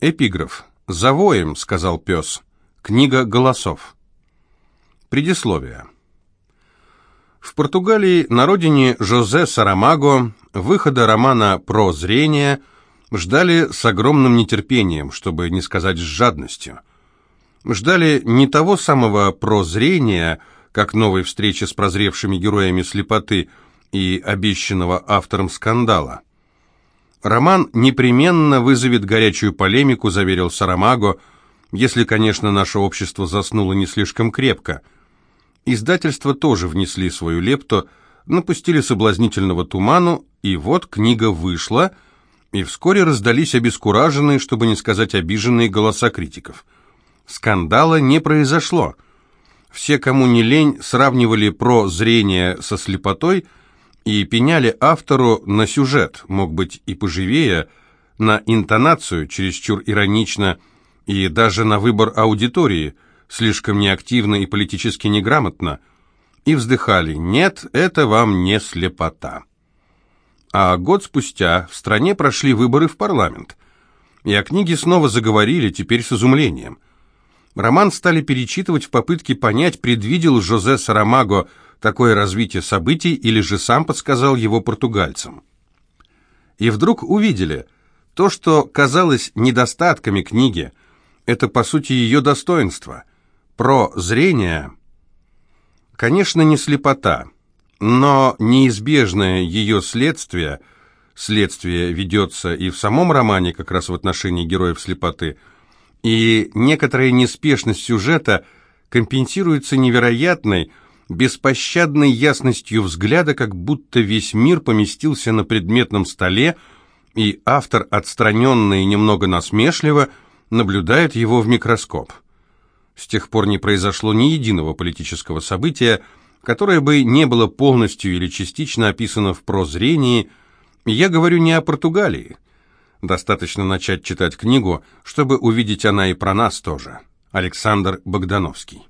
Эпиграф. «Завоем», — сказал пес. Книга голосов. Предисловие. В Португалии, на родине Жозе Сарамаго, выхода романа «Про зрение» ждали с огромным нетерпением, чтобы не сказать с жадностью. Ждали не того самого прозрения, как новой встречи с прозревшими героями слепоты и обещанного автором скандала. Роман непременно вызовет горячую полемику, заверил Сарамаго, если, конечно, наше общество заснуло не слишком крепко. Издательства тоже внесли свою лепту, напустили соблазнительного туману, и вот книга вышла, и вскоре раздались обескураженные, чтобы не сказать обиженные голоса критиков. Скандала не произошло. Все, кому не лень, сравнивали про зрение со слепотой и пеняли автору на сюжет, мог быть и поживее, на интонацию, чересчур иронично, и даже на выбор аудитории, слишком неактивно и политически неграмотно, и вздыхали «нет, это вам не слепота». А год спустя в стране прошли выборы в парламент, и о книге снова заговорили, теперь с изумлением – Роман стали перечитывать в попытке понять, предвидел Жозе Сарамаго такое развитие событий или же сам подсказал его португальцам. И вдруг увидели, то, что казалось недостатками книги, это по сути ее достоинство. Про зрение, конечно, не слепота, но неизбежное ее следствие, следствие ведется и в самом романе, как раз в отношении героев слепоты – и некоторая неспешность сюжета компенсируется невероятной, беспощадной ясностью взгляда, как будто весь мир поместился на предметном столе, и автор, отстраненно и немного насмешливо, наблюдает его в микроскоп. С тех пор не произошло ни единого политического события, которое бы не было полностью или частично описано в прозрении, я говорю не о Португалии – Достаточно начать читать книгу, чтобы увидеть она и про нас тоже. Александр Богдановский